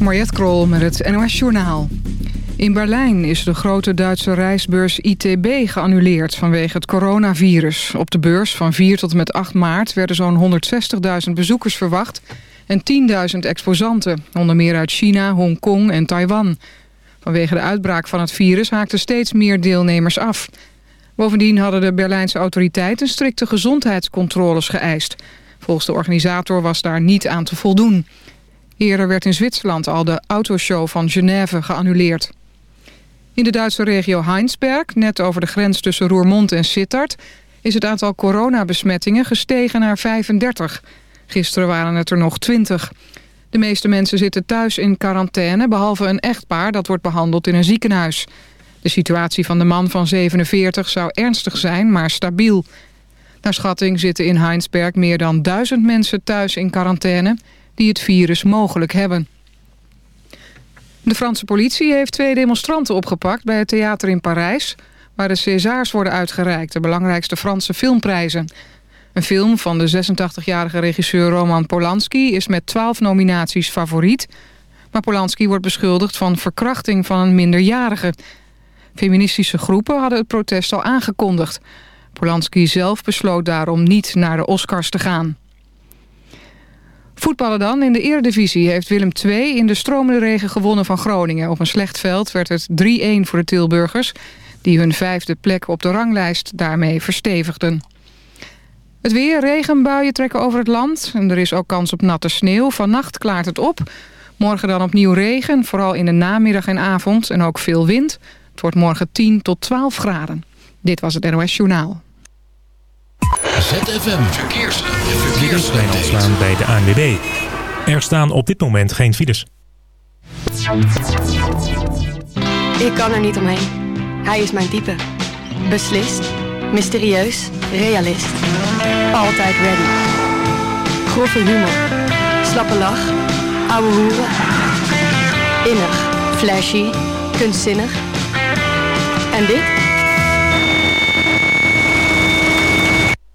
Mariette Krol met het NOS Journaal. In Berlijn is de grote Duitse reisbeurs ITB geannuleerd vanwege het coronavirus. Op de beurs van 4 tot en met 8 maart werden zo'n 160.000 bezoekers verwacht... en 10.000 exposanten, onder meer uit China, Hongkong en Taiwan. Vanwege de uitbraak van het virus haakten steeds meer deelnemers af. Bovendien hadden de Berlijnse autoriteiten strikte gezondheidscontroles geëist. Volgens de organisator was daar niet aan te voldoen... Eerder werd in Zwitserland al de autoshow van Genève geannuleerd. In de Duitse regio Heinsberg, net over de grens tussen Roermond en Sittard... is het aantal coronabesmettingen gestegen naar 35. Gisteren waren het er nog 20. De meeste mensen zitten thuis in quarantaine... behalve een echtpaar dat wordt behandeld in een ziekenhuis. De situatie van de man van 47 zou ernstig zijn, maar stabiel. Naar schatting zitten in Heinsberg meer dan duizend mensen thuis in quarantaine die het virus mogelijk hebben. De Franse politie heeft twee demonstranten opgepakt bij het theater in Parijs... waar de Césars worden uitgereikt, de belangrijkste Franse filmprijzen. Een film van de 86-jarige regisseur Roman Polanski is met 12 nominaties favoriet... maar Polanski wordt beschuldigd van verkrachting van een minderjarige. Feministische groepen hadden het protest al aangekondigd. Polanski zelf besloot daarom niet naar de Oscars te gaan. Voetballen dan. In de Eredivisie heeft Willem II in de stromende regen gewonnen van Groningen. Op een slecht veld werd het 3-1 voor de Tilburgers... die hun vijfde plek op de ranglijst daarmee verstevigden. Het weer, regenbuien trekken over het land. En er is ook kans op natte sneeuw. Vannacht klaart het op. Morgen dan opnieuw regen, vooral in de namiddag en avond. En ook veel wind. Het wordt morgen 10 tot 12 graden. Dit was het NOS Journaal. ZFM Verkeers. Verkeers. slaan bij de ANWB. Er staan op dit moment geen files. Ik kan er niet omheen. Hij is mijn type. Beslist, mysterieus, realist. Altijd ready. Grove humor. Slappe lach. Ouwe hoeren. Innig, flashy, kunstzinnig. En dit?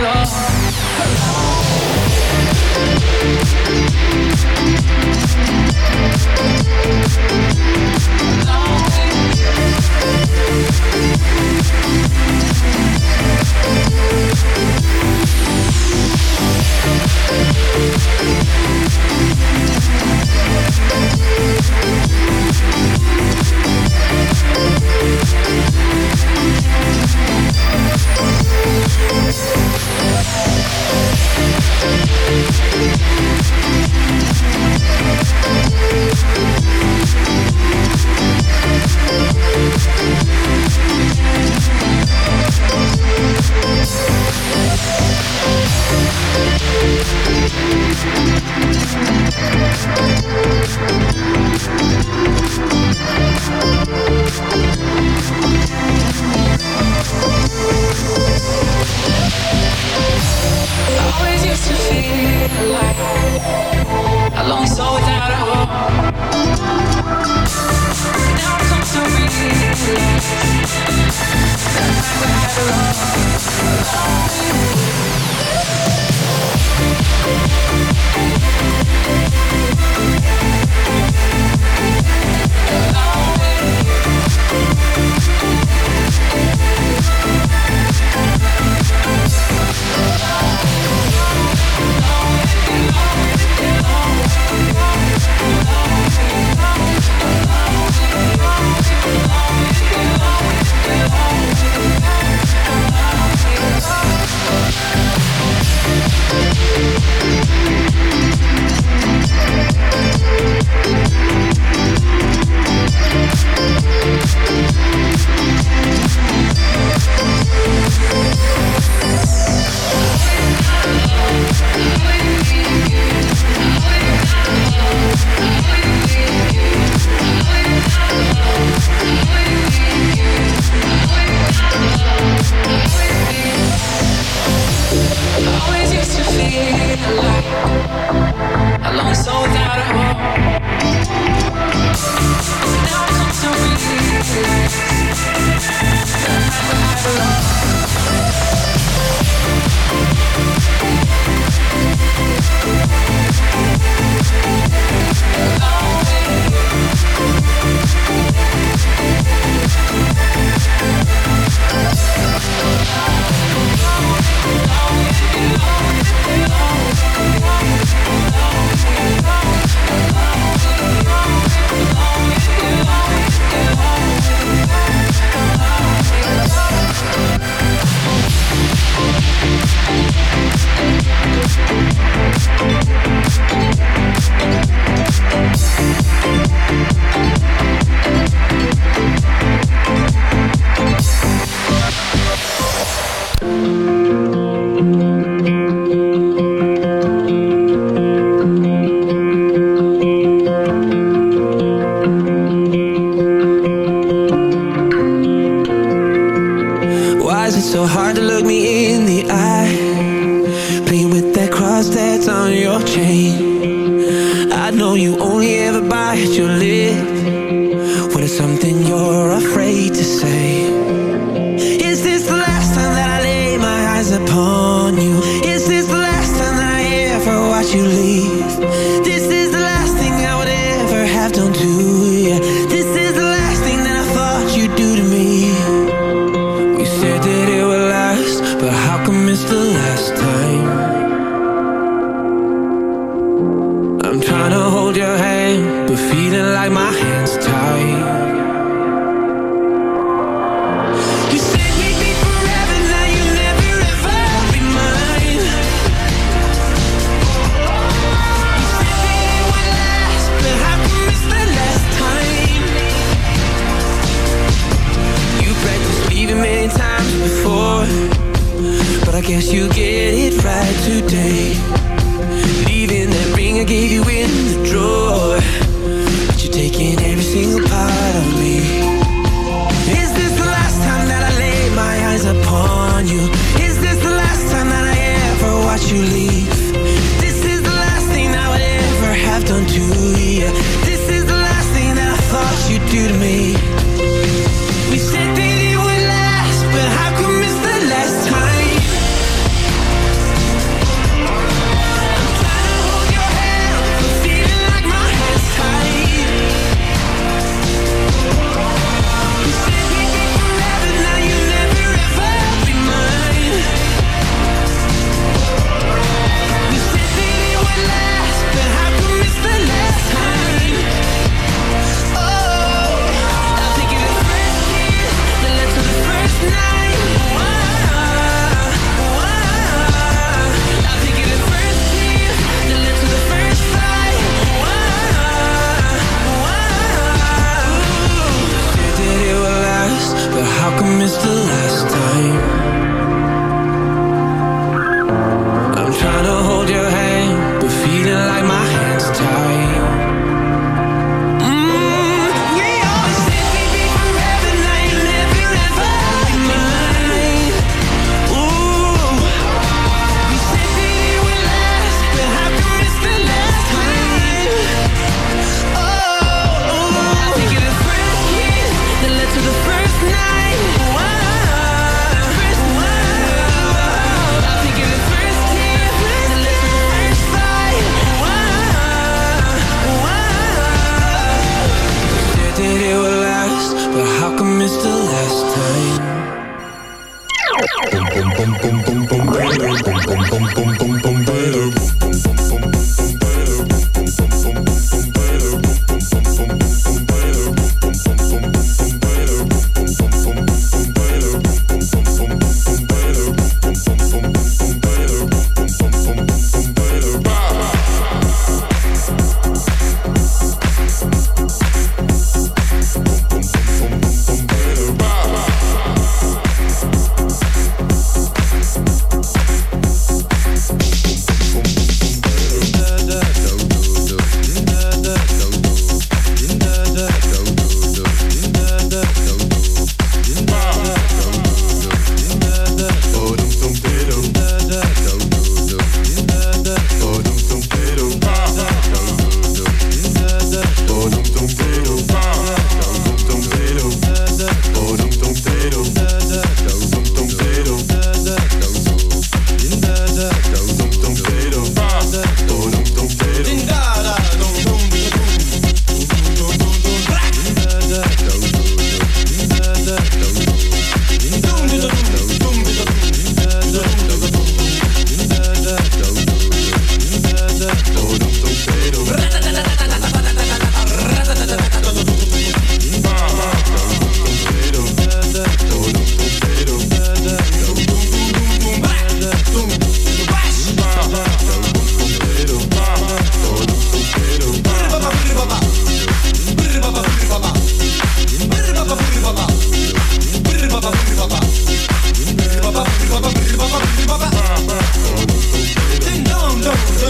We'll. Thank is the last time.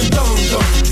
Don't don't.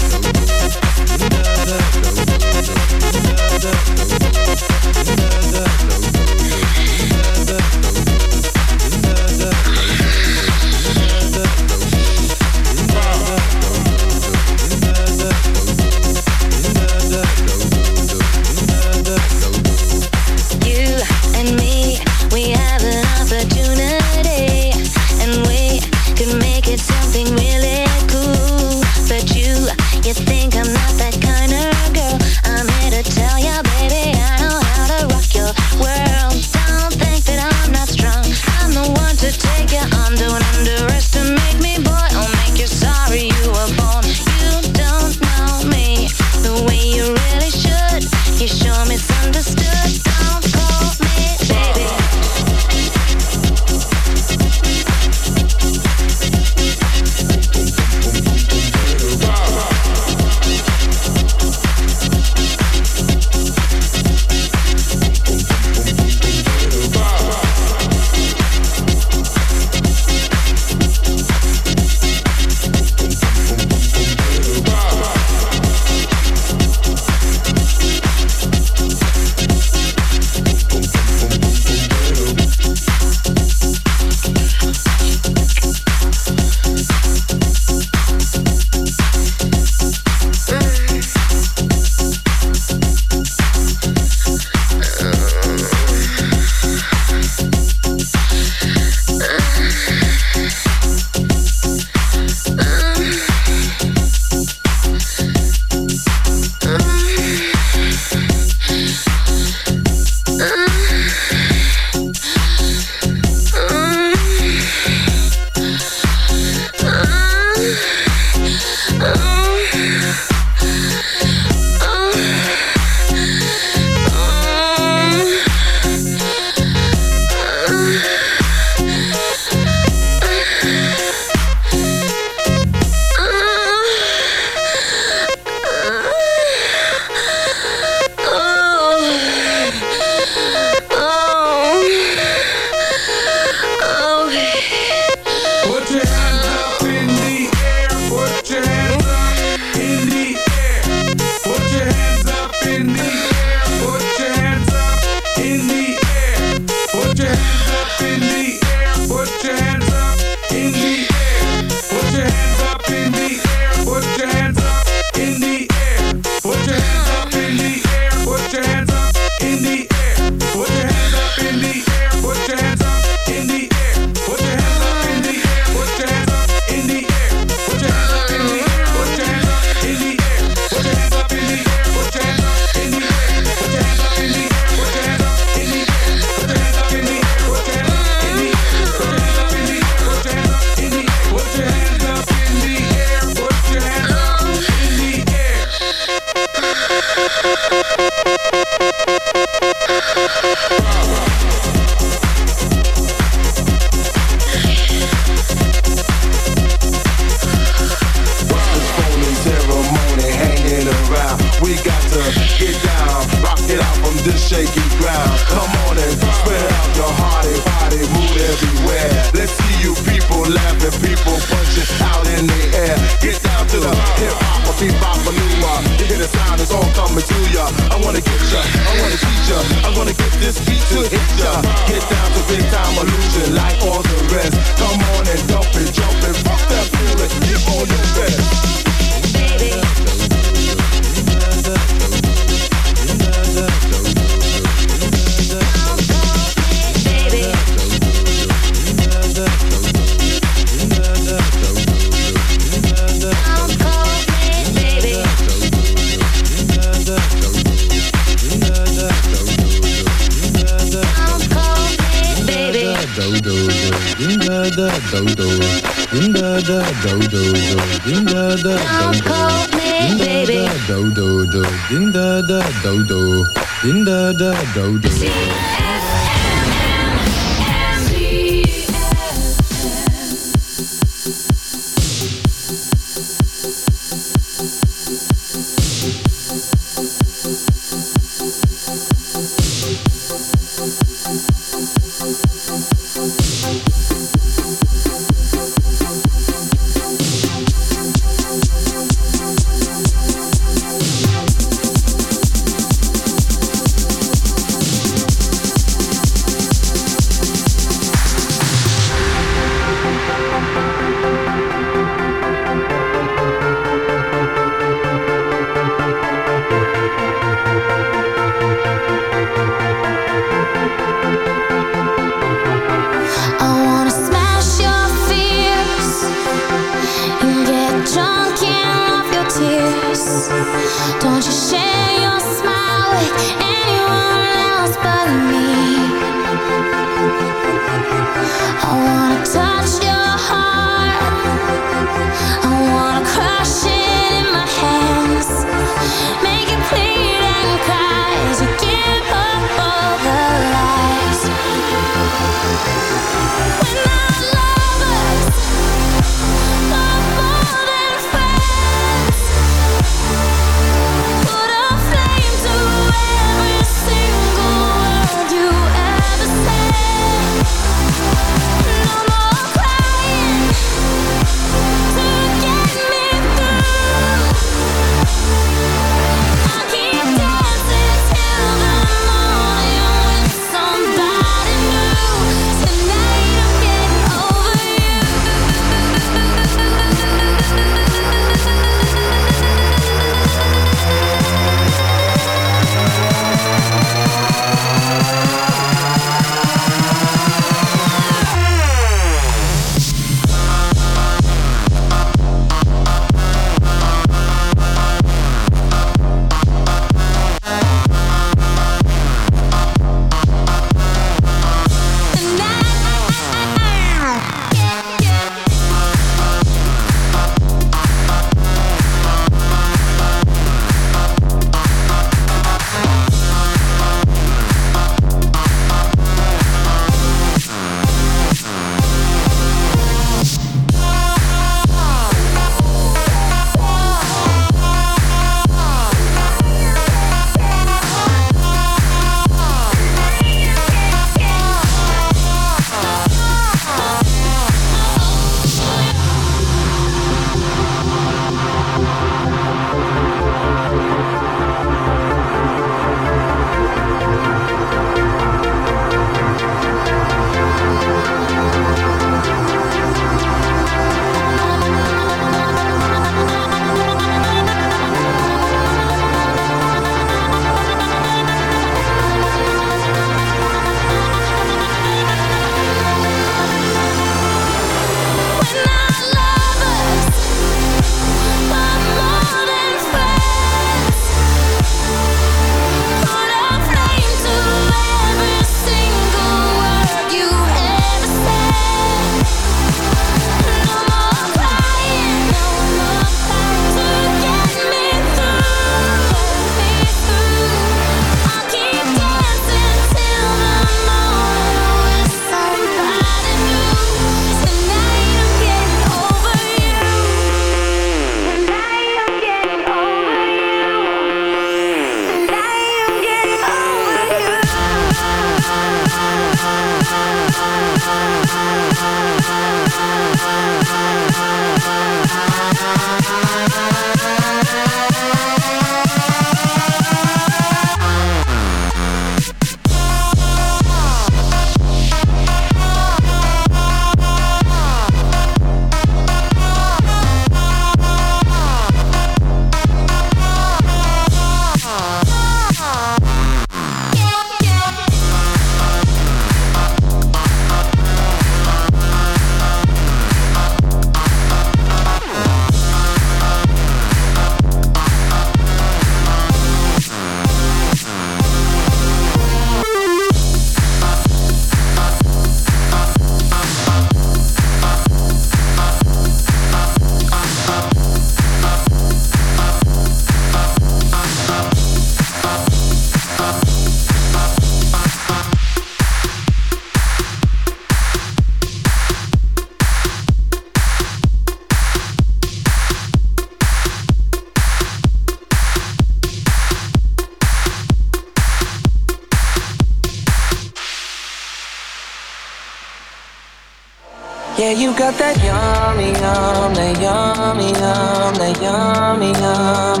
You got that yummy, yum, that yummy, yum, that yummy, yum.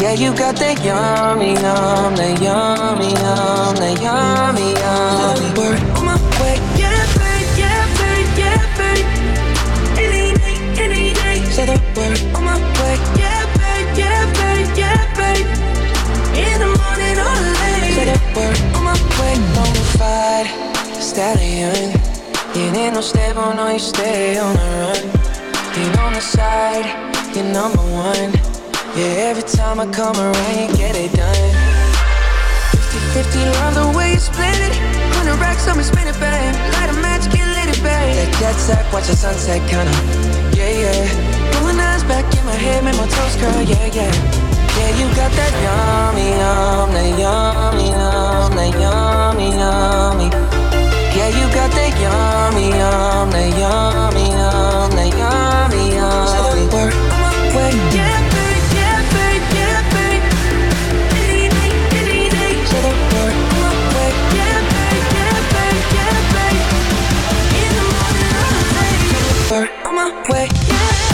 Yeah, you got that yummy, yum, that yummy, yum, that yummy, yum. Word on my way, yeah, babe, yeah, babe, yeah, babe. Any day, any day. Say the word on my way, yeah, babe, yeah, babe, yeah, babe. In the morning or late. Say the word on my way, bonafide stallion. You ain't no stable, no, you stay on the run. You on the side, you're number one. Yeah, every time I come around, you get it done. 50 50, love the way you split it. 100 racks on me, spin it, babe. Light a match, get lit, it, babe. That jet set, watch the sunset, kinda. Yeah, yeah. Rolling eyes back in my head, make my toes curl, yeah, yeah. Yeah, you got that yummy, yum, that yummy, yum, that yummy, yummy. Yeah, you got that yummy, yum, that yummy, yum, that yummy, yum. Say the word. Wait. Yeah, baby, yeah, baby, yeah, baby. Diddy, diddy, diddy. Say the word. Wait. Yeah, baby, yeah, baby, yeah, baby. In the morning, I'm on my way. Yeah.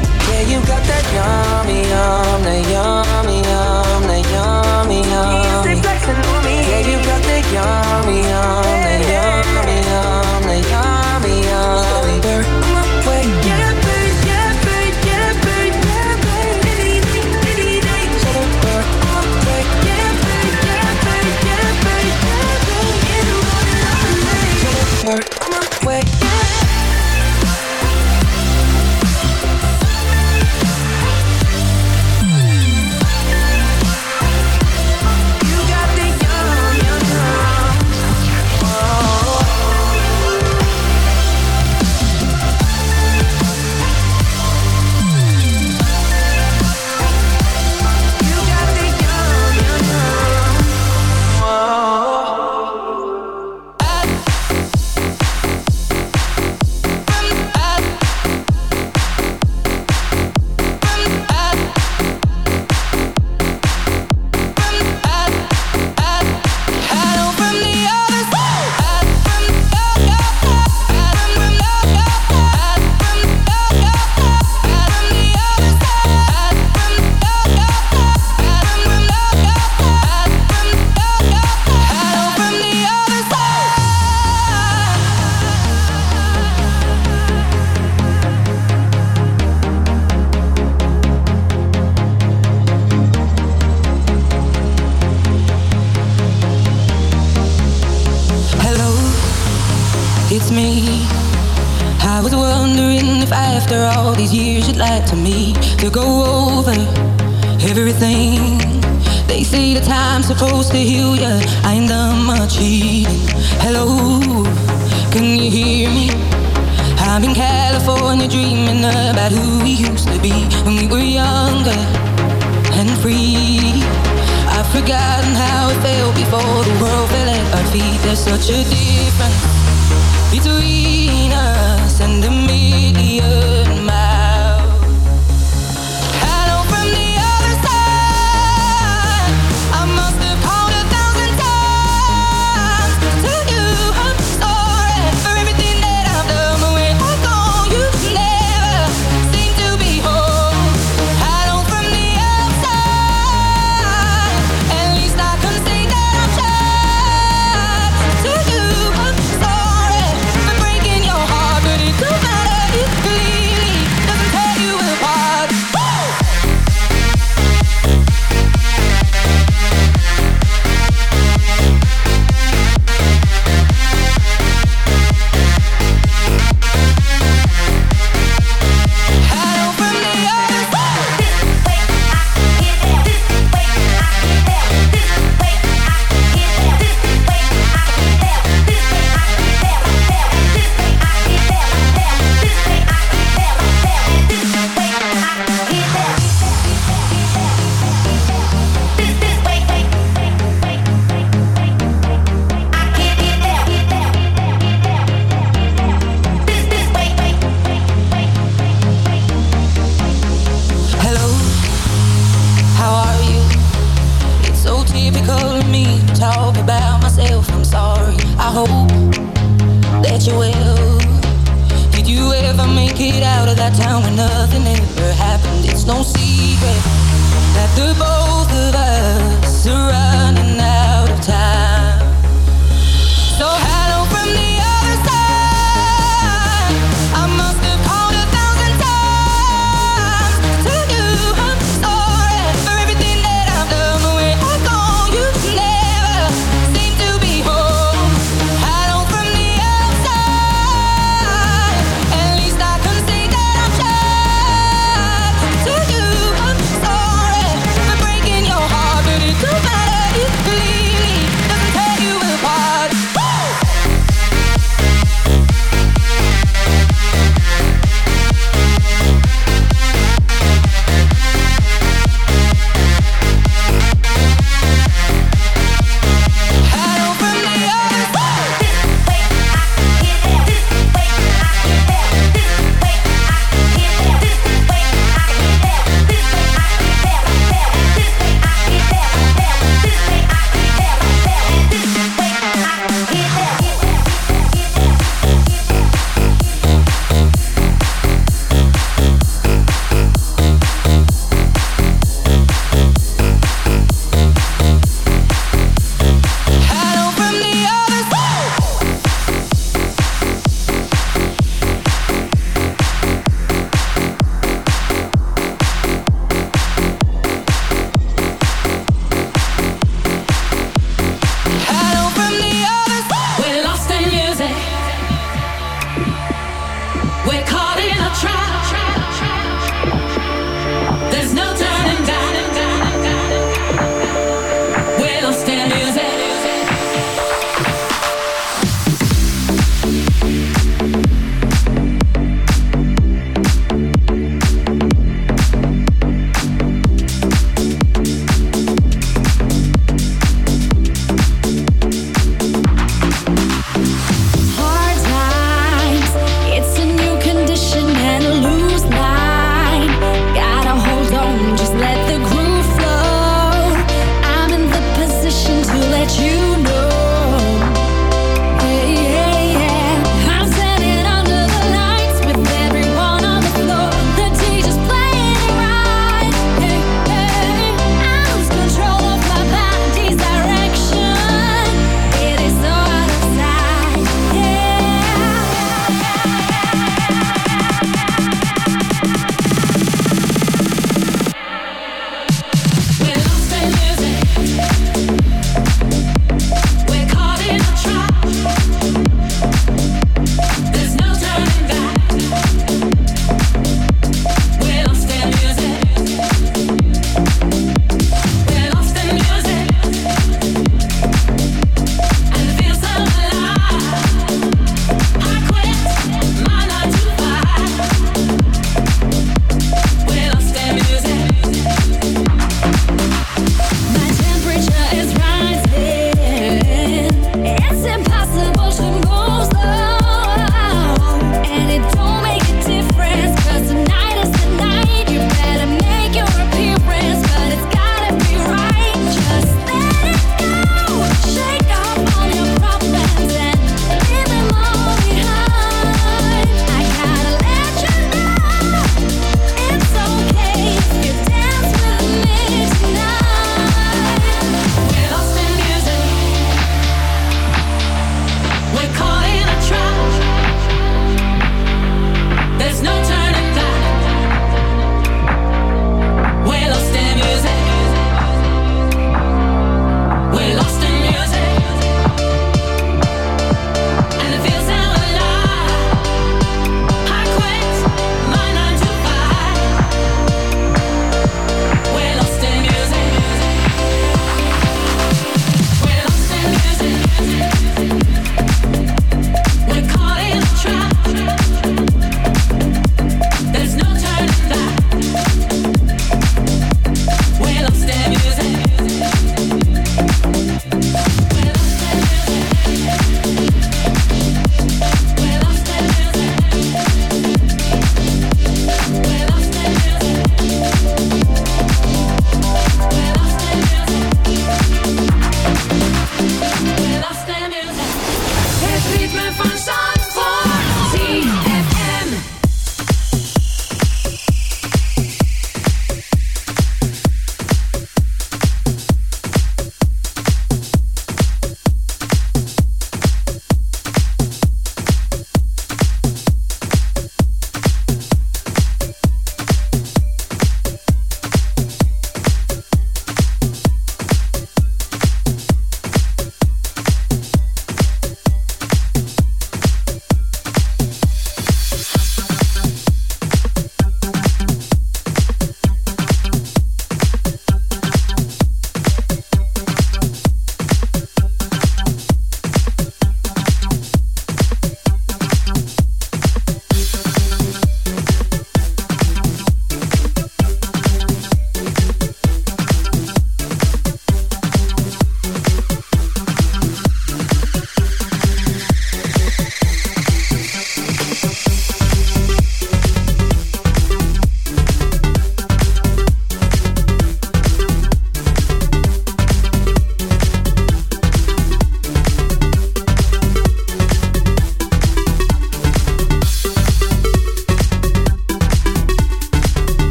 Yeah, you got that yummy, yum, that yummy, yum, that yummy, yummy. Yeah, you got that yummy, yum, that yummy, yum, that yummy, yummy. We're on my way. Yeah, babe, yeah, babe, yeah, babe, yeah, babe. Any day, any day. So we're my way. Yeah, babe, yeah, babe, yeah, babe, yeah, babe. In the morning, I'm late. So we're my way.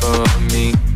for me.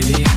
delirios.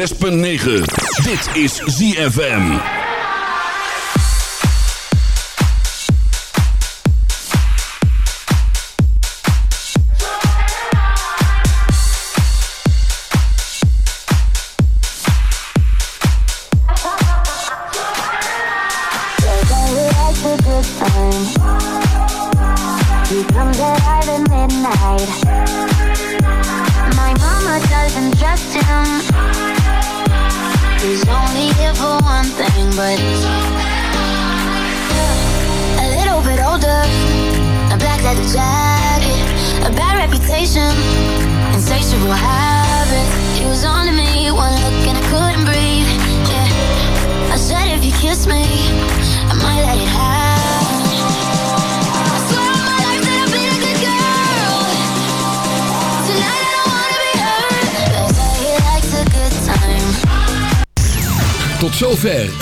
106.9. Dit is ZFM.